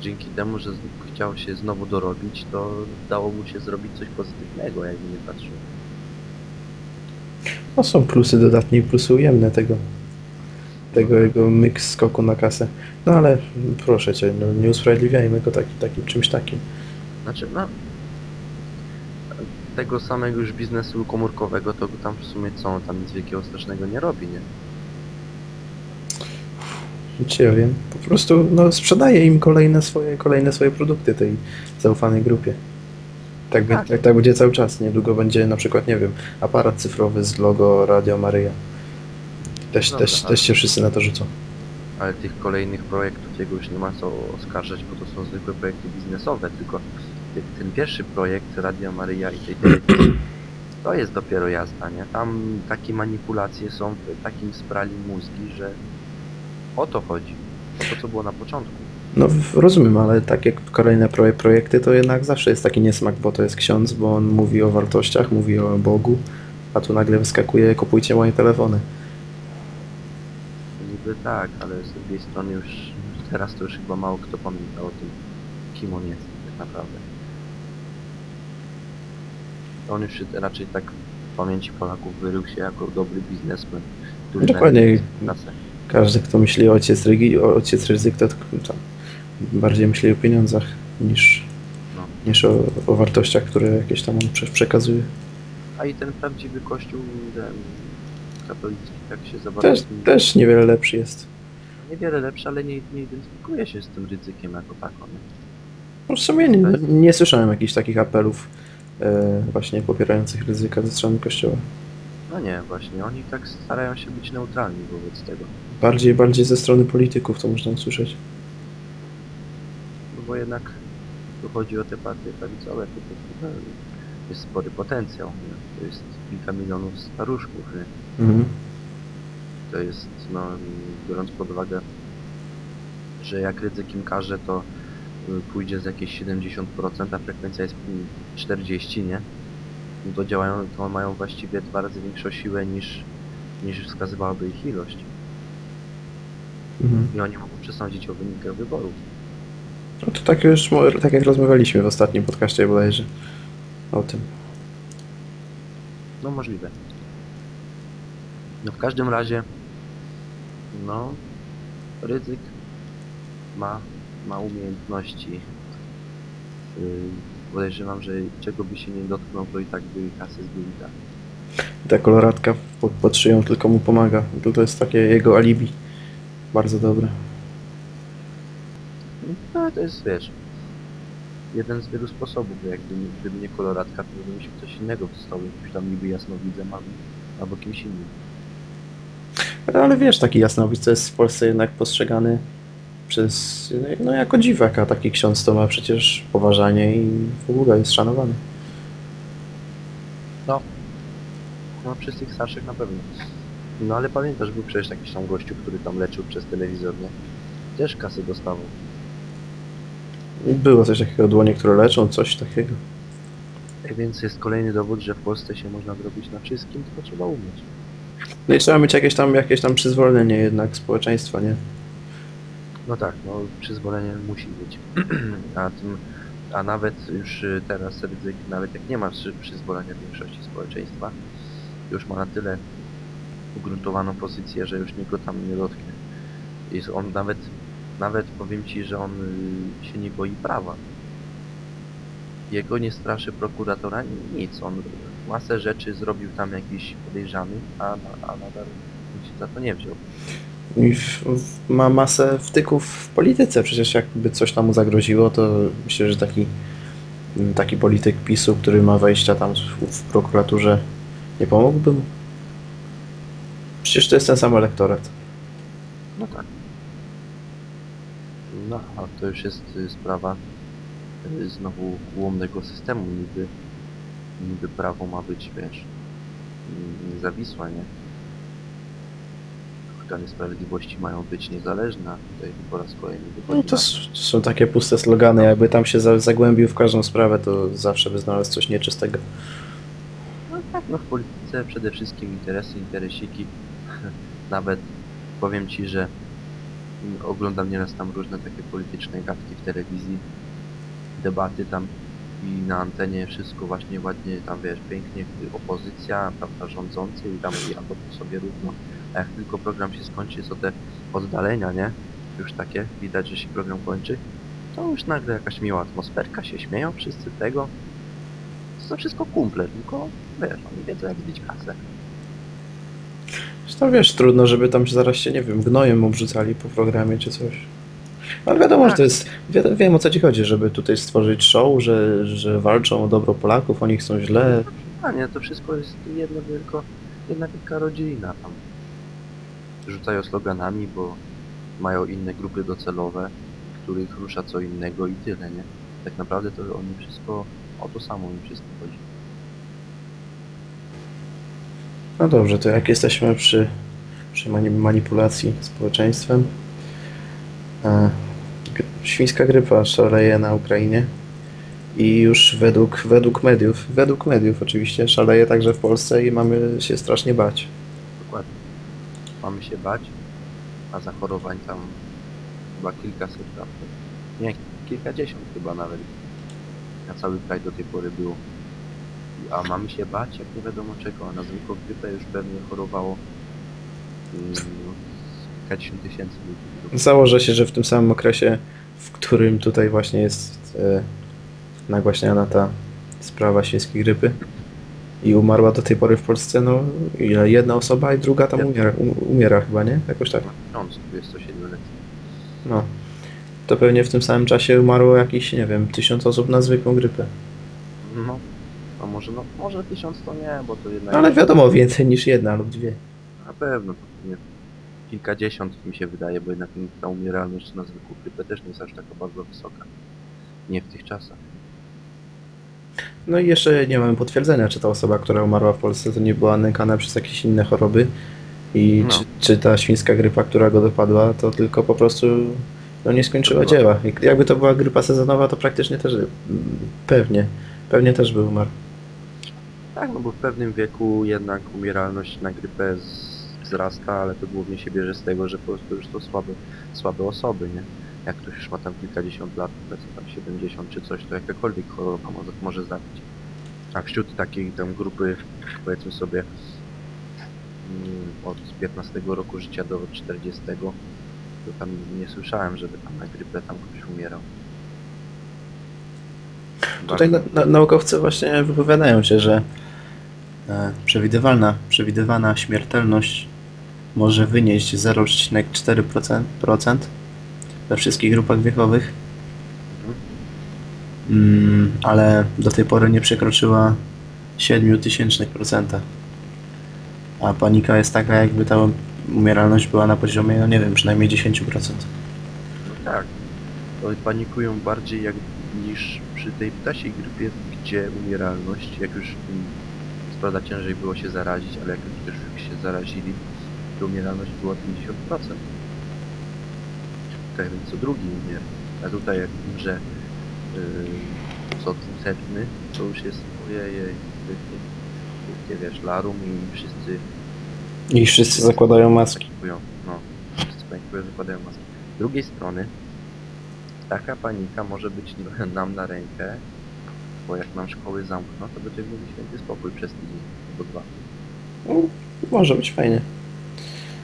dzięki temu, że chciał się znowu dorobić, to dało mu się zrobić coś pozytywnego, jakby nie patrzył. No są plusy dodatnie i plusy ujemne tego, tego jego myk skoku na kasę. No ale proszę cię, no, nie usprawiedliwiajmy go taki, takim czymś takim. Znaczy, no tego samego już biznesu komórkowego, to tam w sumie co, on tam nic wielkiego strasznego nie robi, nie? Czy ja wiem, po prostu no, sprzedaje im kolejne swoje, kolejne swoje produkty tej zaufanej grupie. Tak, Tak. tak, tak będzie cały czas. Niedługo będzie na przykład, nie wiem, aparat cyfrowy z logo Radio Maryja. Też, Dobra, też, ale- też się wszyscy na to rzucą. Ale tych kolejnych projektów jego już nie ma co oskarżać, bo to są zwykłe projekty biznesowe, tylko ty- ten pierwszy projekt Radia Maryja i tej telewizji, to jest dopiero jazda, nie? Tam takie manipulacje są, takim sprali mózgi, że o to chodzi. O to, co było na początku. No w- rozumiem, ale tak jak kolejne proje- projekty, to jednak zawsze jest taki niesmak, bo to jest ksiądz, bo on mówi o wartościach, mówi o Bogu, a tu nagle wyskakuje, kupujcie moje telefony. Niby tak, ale z drugiej strony już teraz to już chyba mało kto pamięta o tym, kim on jest tak naprawdę. On już raczej tak w pamięci Polaków wyrył się jako dobry biznesmen. który Dokładnie. Każdy, kto myśli o ojciec, o ojciec ryzyk, to tam bardziej myśli o pieniądzach niż, No. niż o, o wartościach, które jakieś tam on prze- przekazuje. A i ten prawdziwy kościół, ten katolicki, tak się za bardzo Też, też niewiele lepszy jest. niewiele lepszy, ale nie, nie identyfikuje się z tym ryzykiem jako. Nie? No w sumie nie, nie słyszałem jakichś takich apelów e, właśnie popierających ryzyka ze strony kościoła. No nie, właśnie, oni tak starają się być neutralni wobec tego. Bardziej, bardziej ze strony polityków to można usłyszeć. No bo jednak tu chodzi o te partie prawicowe, to, to jest spory potencjał. Nie? To jest kilka milionów staruszków. Nie? Mhm. To jest, no, biorąc pod uwagę, że jak ryzykiem każe, to y, pójdzie z jakieś 70%, a frekwencja jest mm, 40, nie? No to działają, to mają właściwie dwa razy większą siłę niż, niż wskazywałaby ich ilość. Mhm. I oni mogą przesądzić o wynikach wyborów. No to tak już, tak jak rozmawialiśmy w ostatnim podcaście bodajże o tym. No możliwe. No w każdym razie, no, ryzyk ma, ma umiejętności. Yy, podejrzewam, że czego by się nie dotknął, to i tak by kasy zbyli tak. Ta koloratka pod, pod szyją tylko mu pomaga. To, jest takie jego alibi. Bardzo dobre. No to jest, wiesz, jeden z wielu sposobów, bo jakby nie- gdyby nie koloratka, to by mi się ktoś innego wstał, jakimś tam niby jasnowidzem albo, albo kimś innym. Ale wiesz, taki jasnowidz to jest w Polsce jednak postrzegany przez, no jako dziwak, a taki ksiądz to ma przecież poważanie i w ogóle jest szanowany. No przez tych starszych na pewno. No ale pamiętasz, był przecież jakiś tam gościu, który tam leczył przez telewizor, nie? Też kasy dostawał. Było coś takiego, dłonie, które leczą, coś takiego. Tak Więc jest kolejny dowód, że w Polsce się można zrobić na wszystkim, tylko trzeba umieć. No i trzeba mieć jakieś tam, jakieś tam przyzwolenie jednak społeczeństwa, nie? No tak, no przyzwolenie musi być. a, tym, a nawet już y, teraz ryzyk, nawet jak nie ma przy, przyzwolenia większości społeczeństwa, już ma na tyle ugruntowaną pozycję, że już nikt go tam nie dotknie. Jest on nawet, nawet powiem ci, że on y, się nie boi prawa. Jego nie straszy prokuratora nic. On masę rzeczy zrobił tam jakiś podejrzany, a, a nadal nikt się za to nie wziął. I w, w, ma masę wtyków w polityce. Przecież jakby coś tam mu zagroziło, to myślę, że taki, taki polityk PiSu, który ma wejścia tam w, w prokuraturze, nie pomógłby mu. Przecież to jest ten sam elektorat. No tak. No, a to już jest y, sprawa znowu ułomnego systemu. Niby, niby prawo ma być, wiesz, y, niezawisłe, nie? Organy sprawiedliwości mają być niezależne, a tutaj po raz kolejny wychodzi No to s- są takie puste slogany. Jakby tam się za, zagłębił w każdą sprawę, to zawsze by znalazł coś nieczystego. No tak, no w polityce przede wszystkim interesy, interesiki. Nawet powiem ci, że mm, oglądam nieraz tam różne takie polityczne gadki w telewizji, debaty tam i na antenie wszystko właśnie ładnie tam wiesz, pięknie opozycja, prawda, rządzący i tam jadą po sobie równo. A jak tylko program się skończy, co te oddalenia, nie? Już takie, widać, że się program kończy, to już nagle jakaś miła atmosferka, się śmieją wszyscy tego. To są wszystko kumple, tylko wiesz, oni wiedzą jak zbić kasę. Zresztą wiesz, trudno, żeby tam się zaraz się, nie wiem, gnojem obrzucali po programie czy coś. Ale wiadomo, że Tak. to jest, wi- wiem o co ci chodzi, żeby tutaj stworzyć show, że, że walczą o dobro Polaków, oni chcą źle. A nie, to wszystko jest jedno wielko, jedna wielka rodzina tam. Rzucają sloganami, bo mają inne grupy docelowe, których rusza co innego i tyle, nie? Tak naprawdę to oni wszystko, o to samo im wszystko chodzi. No dobrze, to jak jesteśmy przy, przy mani- manipulacji społeczeństwem, świńska grypa szaleje na Ukrainie i już według, według mediów, według mediów oczywiście, szaleje także w Polsce i mamy się strasznie bać. Dokładnie. Mamy się bać, a zachorowań tam chyba kilkaset, prawda? Nie, kilkadziesiąt chyba nawet. Na cały kraj do tej pory było. A mamy się bać, jak nie wiadomo czego, a na zwykłą grypę już pewnie chorowało mm, kilkadziesiąt tysięcy ludzi. Założę się, że w tym samym okresie, w którym tutaj właśnie jest e, nagłaśniana ta sprawa świńskiej grypy i umarła do tej pory w Polsce, no ile? Jedna osoba i druga tam umiera, um, umiera chyba, nie? Jakoś tak. Ksiądz 27-letni. No. To pewnie w tym samym czasie umarło jakieś, nie wiem, tysiąc osób na zwykłą grypę. No, a może, no, może tysiąc to nie, bo to jednak... Ale wiadomo, więcej niż jedna lub dwie. Na pewno, to pewnie kilkadziesiąt mi się wydaje, bo jednak ta umieralność na zwykłą grypę też nie jest aż taka bardzo wysoka. Nie w tych czasach. No i jeszcze nie mamy potwierdzenia, czy ta osoba, która umarła w Polsce, to nie była nękana przez jakieś inne choroby i No. czy, czy ta świńska grypa, która go dopadła, to tylko po prostu no, nie skończyła dzieła. Jak- Jakby to była grypa sezonowa, to praktycznie też mm, pewnie, pewnie też by umarł. Tak, no bo w pewnym wieku jednak umieralność na grypę z- wzrasta, ale to głównie się bierze z tego, że po prostu już to słabe, słabe osoby, nie? Jak ktoś już ma tam kilkadziesiąt lat, powiedzmy tam 70 czy coś, to jakakolwiek choroba może, może zabić. A wśród takiej tam grupy, powiedzmy sobie, mm, od 15 roku życia do 40, to tam nie słyszałem, żeby tam na grypę tam ktoś umierał. Tutaj na, na, naukowcy właśnie wypowiadają się, że e, przewidywalna, przewidywana śmiertelność może wynieść 0,4% procent we wszystkich grupach wiekowych, mm, ale do tej pory nie przekroczyła 0,07%. A panika jest taka, jakby ta umieralność była na poziomie, no nie wiem, przynajmniej 10%. No tak. Panikują bardziej jak niż przy tej ptasiej grypie, gdzie umieralność, jak już prawda ciężej było się zarazić, ale jak już się zarazili, to umieralność była 50%. Tak więc co drugi umiera. A tutaj jak umrze yy, co setny, to już jest ojej, wielkie, wiesz, larum i wszyscy I wszyscy zakładają maski. No, wszyscy panikują, zakładają maski. Z drugiej strony, taka panika może być nam na rękę, bo jak nam szkoły zamkną, to będziemy mieli święty spokój przez tydzień albo dwa. No, może być fajnie.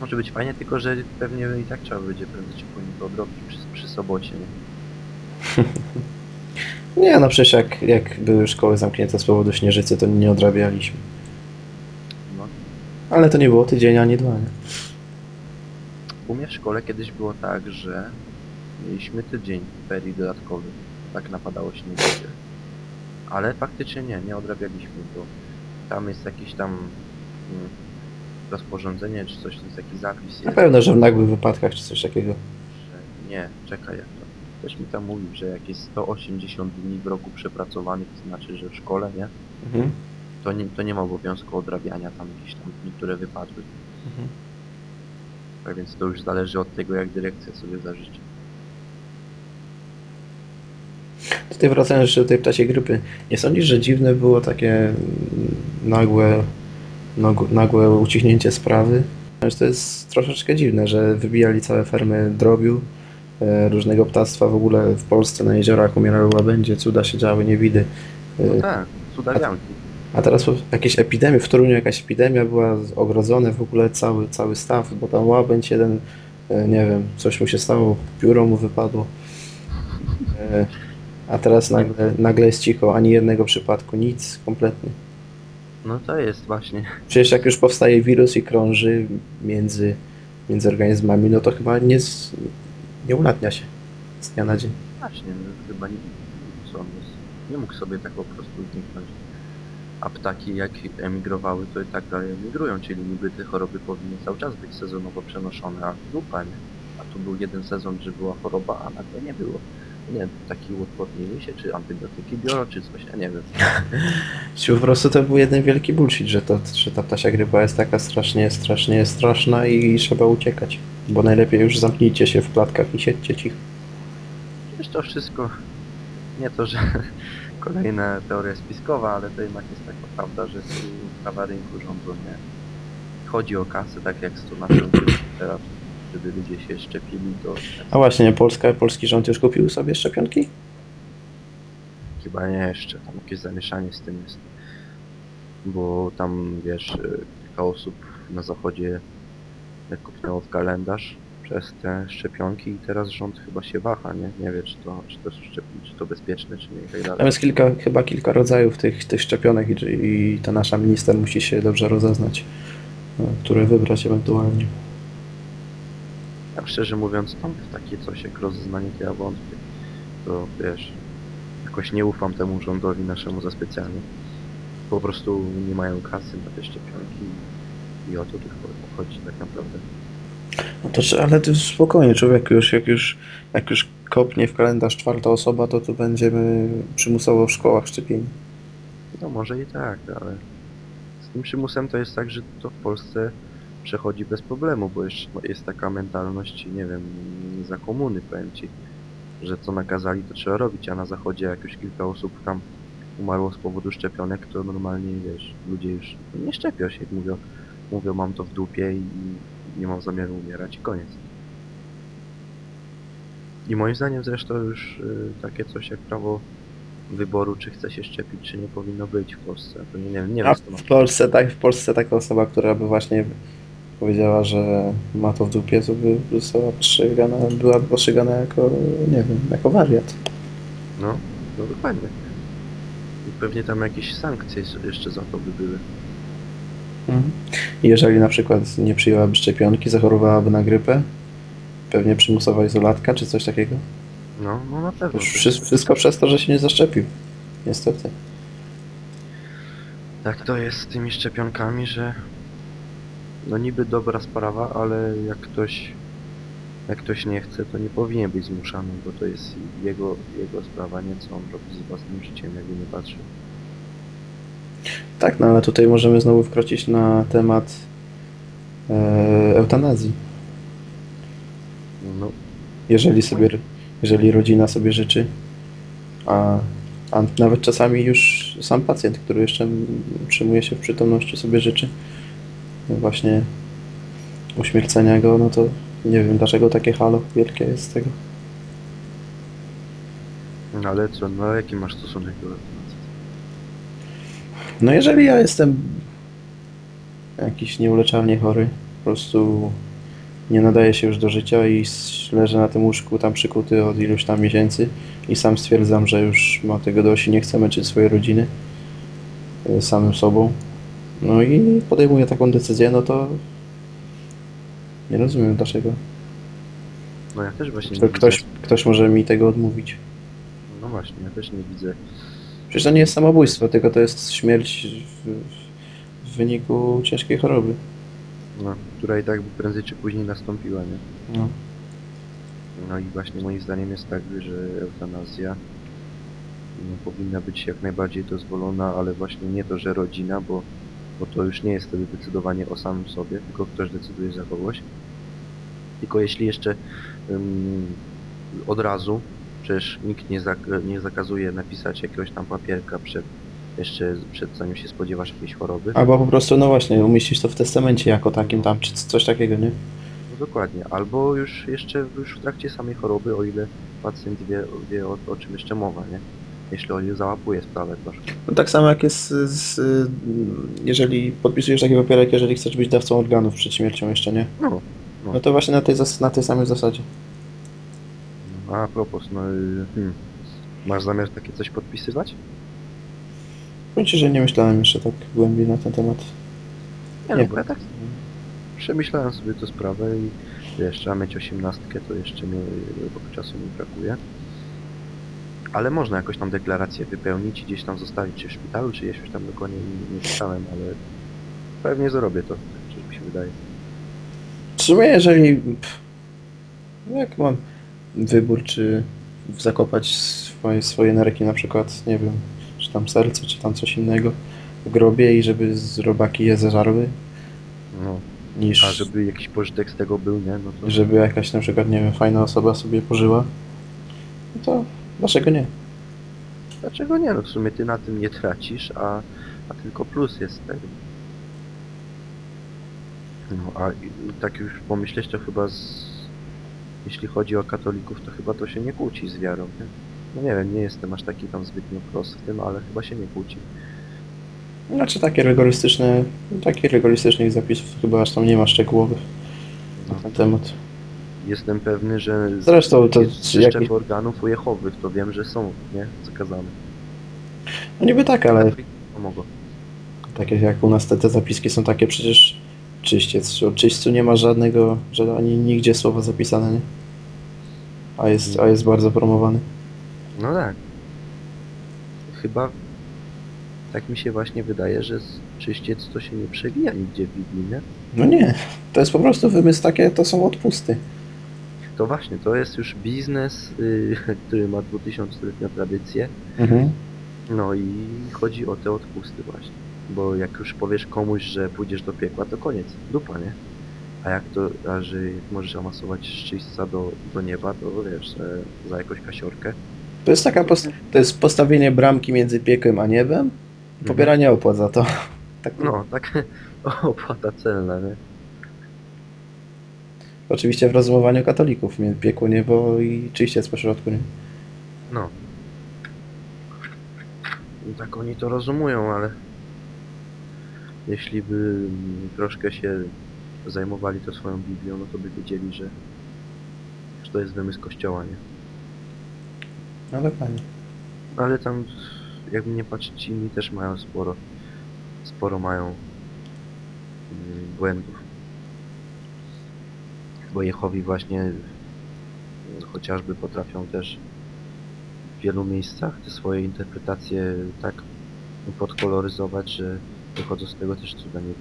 Może być fajnie, tylko że pewnie i tak trzeba będzie prędzej czy później to odrobić przy, przy sobocie, nie? Nie, no przecież jak, jak były szkoły zamknięte z powodu śnieżycy, to nie odrabialiśmy. No. Ale to nie było tydzień ani dwa, nie? U mnie w szkole kiedyś było tak, że mieliśmy tydzień ferii dodatkowych. Tak napadało śnieżycy. Ale faktycznie nie, nie odrabialiśmy, bo tam jest jakiś tam mm, rozporządzenie czy coś, to jest jakiś zapis Na jest, pewno, że w nagłych wypadkach czy coś takiego. że nie, czekaj jak to. Ktoś mi tam mówił, że jakieś 180 dni w roku przepracowanych, to znaczy, że w szkole, nie? Mhm. To nie, to nie ma obowiązku odrabiania tam jakieś tam dni, które wypadły. Mhm. Tak więc to już zależy od tego, jak dyrekcja sobie zażyczy. Tutaj wracając jeszcze do tej ptasiej grypy. Nie sądzisz, że dziwne było takie mm, nagłe, nagłe, ucichnięcie sprawy? To jest troszeczkę dziwne, że wybijali całe fermy drobiu, e, różnego ptactwa w ogóle w Polsce na jeziorach umierały łabędzie, cuda się działy, niewidy. E, No tak, cudawianki. A teraz po- jakieś epidemie, w Toruniu jakaś epidemia była, ogrodzone w ogóle cały, cały staw, bo tam łabędź jeden, e, nie wiem, coś mu się stało, pióro mu wypadło. A teraz nagle, nagle jest cicho, ani jednego przypadku, nic, kompletnie. No to jest właśnie. Przecież jak już powstaje wirus i krąży między, między organizmami, no to chyba nie, z, nie ulatnia się. z dnia na dzień. Właśnie, no, chyba nie, co on jest, nie mógł sobie tak po prostu zniknąć. A ptaki jak emigrowały, to i tak dalej emigrują, czyli niby te choroby powinny cały czas być sezonowo przenoszone, a dupa, nie? A tu był jeden sezon, że była choroba, a nagle nie było. Nie wiem, taki uodpornili się, czy antybiotyki biorą, czy coś, ja nie wiem. Czy po prostu to był jeden wielki bullshit, że, to, że ta ptasia grypa jest taka strasznie, strasznie straszna i trzeba uciekać. Bo najlepiej już zamknijcie się w klatkach i siedźcie cicho. Przecież to wszystko, nie to, że kolejna teoria spiskowa, ale to jednak jest taka prawda, że tu prawa rynku rządzą, nie? Chodzi o kasę, tak jak z to na teraz, żeby ludzie się szczepili, to A właśnie, Polska, polski rząd już kupił sobie szczepionki? chyba nie jeszcze, tam jakieś zamieszanie z tym jest. Bo tam, wiesz, kilka osób na zachodzie jak kupnęło w kalendarz przez te szczepionki i teraz rząd chyba się waha, nie? Nie wie, czy to, czy to, szczepi, czy to bezpieczne, czy nie i tak dalej. Tam jest kilka, chyba kilka rodzajów tych, tych szczepionek i, i ta nasza minister musi się dobrze rozeznać, e, które wybrać ewentualnie. Ja szczerze mówiąc, tam w takie coś jak rozeznanie to ja wątpię. To wiesz, jakoś nie ufam temu rządowi naszemu za specjalnie. Po prostu nie mają kasy na te szczepionki i o to tu chodzi tak naprawdę. No to, ale to spokojnie, człowiek już, jak już, jak już kopnie w kalendarz czwarta osoba, to tu będziemy przymusowo w szkołach szczepieni. No może i tak, ale z tym przymusem to jest tak, że to w Polsce przechodzi bez problemu, bo jeszcze jest taka mentalność, nie wiem, za komuny powiem ci, że co nakazali to trzeba robić, a na zachodzie jak już kilka osób tam umarło z powodu szczepionek, to normalnie wiesz, ludzie już nie szczepią się, mówią, mówią mam to w dupie i nie mam zamiaru umierać i koniec. I moim zdaniem zresztą już y, takie coś jak prawo wyboru, czy chce się szczepić, czy nie powinno być w Polsce. To nie, nie, nie A wiem, w Polsce, tak, w Polsce taka osoba, która by właśnie powiedziała, że ma to w dupie, to by została postrzegana, byłaby postrzegana jako, nie wiem, jako wariat. No, no dokładnie. I pewnie tam jakieś sankcje jeszcze za to by były. Mhm. I jeżeli na przykład nie przyjęłaby szczepionki, zachorowałaby na grypę, pewnie przymusowa izolatka czy coś takiego. No, no na pewno. Wszy- Wszystko przez to, że się nie zaszczepił. Niestety. Tak to jest z tymi szczepionkami, że no niby dobra sprawa, ale jak ktoś jak ktoś nie chce, to nie powinien być zmuszany, bo to jest jego, jego sprawa, nie co on robi z własnym życiem, jakby nie patrzył. Tak, no ale tutaj możemy znowu wkroczyć na temat e, eutanazji. No, Jeżeli sobie, jeżeli rodzina sobie życzy, a, a nawet czasami już sam pacjent, który jeszcze utrzymuje się w przytomności sobie życzy właśnie uśmiercenia go, no to nie wiem dlaczego takie halo wielkie jest z tego. no ale co, no jaki masz stosunek do? No jeżeli ja jestem jakiś nieuleczalnie chory, po prostu nie nadaje się już do życia i leżę na tym łóżku tam przykuty od iluś tam miesięcy i sam stwierdzam, że już mam tego dość i nie chcę męczyć swojej rodziny y, samym sobą. No i podejmuję taką decyzję, no to nie rozumiem dlaczego. No ja też właśnie nie ktoś, widzę. ktoś może mi tego odmówić. No właśnie, ja też nie widzę. Przecież to nie jest samobójstwo, tylko to jest śmierć w, w wyniku ciężkiej choroby. No, która i tak by prędzej czy później nastąpiła, nie? No. No i właśnie moim zdaniem jest tak, że eutanazja no, powinna być jak najbardziej dozwolona, ale właśnie nie to, że rodzina, bo, bo to już nie jest wtedy decydowanie o samym sobie, tylko ktoś decyduje za kogoś. Tylko jeśli jeszcze ym, od razu, przecież nikt nie, zak- nie zakazuje napisać jakiegoś tam papierka przed jeszcze przed zanim się spodziewasz jakiejś choroby. Albo po prostu, no właśnie, umieścić to w testamencie jako takim tam, czy coś takiego, nie? No dokładnie. Albo już jeszcze już w trakcie samej choroby, o ile pacjent wie, wie o, o czym jeszcze mowa, nie? Jeśli on załapuje sprawę troszkę. No tak samo jak jest z, jeżeli podpisujesz taki papierek, jeżeli chcesz być dawcą organów przed śmiercią jeszcze, nie? No. No to właśnie na tej, na tej samej zasadzie. A, a propos, no y, hmm. masz zamiar takie coś podpisywać? Powiem że nie myślałem jeszcze tak głębiej na ten temat. Nie, Nie. no bo ja tak przemyślałem sobie tę sprawę i Wiesz, trzeba mieć osiemnastkę, to jeszcze mi rok czasu mi brakuje. Ale można jakoś tam deklarację wypełnić i gdzieś tam zostawić, czy w szpitalu, czy już tam dokładnie nie, nie czytałem, ale pewnie zrobię to, tak mi się wydaje. W sumie, jeżeli. pff, Jak mam wybór, czy zakopać swoje, swoje nerki, na przykład, nie wiem, czy tam serce, czy tam coś innego w grobie i żeby z robaki je zeżarły, No, niż a żeby jakiś pożytek z tego był, nie? No to żeby jakaś na przykład, nie wiem, fajna osoba sobie pożyła, no to dlaczego nie? dlaczego nie? No w sumie ty na tym nie tracisz, a, a tylko plus jest tego. No a i- tak już pomyśleć to chyba z... Jeśli chodzi o katolików, to chyba to się nie kłóci z wiarą, nie? No nie wiem, nie jestem aż taki tam zbytnio prost w tym, ale chyba się nie kłóci. Znaczy takie rygorystyczne, takich rygorystycznych zapisów chyba aż tam nie ma szczegółowych No. na ten temat. Jestem pewny, że z- Zresztą to jest jakieś- szczep organów u Jehowych, to wiem, że są, nie? Zakazane. No niby tak, ale Pomogło. takie jak u nas te, te zapiski są takie przecież czyściec. O czyśćcu nie ma żadnego, że ani nigdzie słowa zapisane, nie? A jest, a jest bardzo promowany. No tak. Chyba tak mi się właśnie wydaje, że z- czyściec to się nie przewija nigdzie w Biblii, nie? No nie, to jest po prostu wymysł takie, to są odpusty. To właśnie, to jest już biznes, y, który ma 2000-letnią tradycję. Mhm. No i chodzi o te odpusty właśnie. Bo jak już powiesz komuś, że pójdziesz do piekła, to koniec, dupa, nie? A jak to, a że możesz awansować z czyśćca do, do nieba, to wiesz, że za jakąś kasiorkę. To jest taka, post- to jest postawienie bramki między piekłem a niebem i pobieranie opłat za to. Tak, No, tak opłata celna, nie? Oczywiście w rozumowaniu katolików, piekło, niebo i czyściec pośrodku, nie? No. I tak oni to rozumują, ale jeśli by troszkę się zajmowali to swoją Biblią, no to by wiedzieli, że, że to jest wymysł Kościoła, nie? No dokładnie. Ale tam, jakby nie patrzeć, inni też mają sporo, sporo mają mm, błędów. Bo Jehowi właśnie mm, chociażby potrafią też w wielu miejscach te swoje interpretacje tak podkoloryzować, że wychodzą z tego też cuda nie?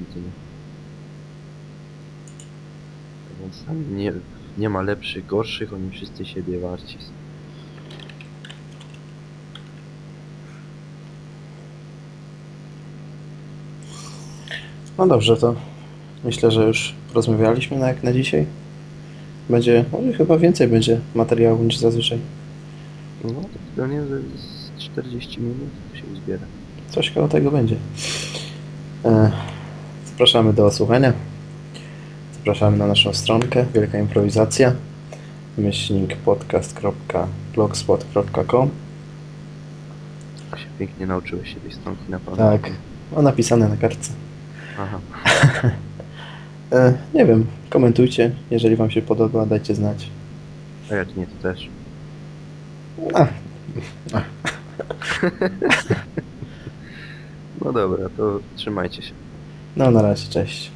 Więc tam nie, nie ma lepszych, gorszych, oni wszyscy siebie warci są. No dobrze, to myślę, że już rozmawialiśmy na jak na dzisiaj. Będzie, może chyba więcej będzie materiału niż zazwyczaj. No, to pewnie ze- z 40 minut to się uzbiera. Coś koło tego będzie. E, zapraszamy do słuchania. Zapraszamy na naszą stronkę Wielka Improwizacja myślnik podcast.blogspot.com się pięknie nauczyłeś się tej stronki na pewno. Tak, o napisane na kartce. Aha. E, nie wiem, komentujcie, jeżeli Wam się podoba, dajcie znać. A jak nie, to też. A, No dobra, to trzymajcie się. no na razie, cześć.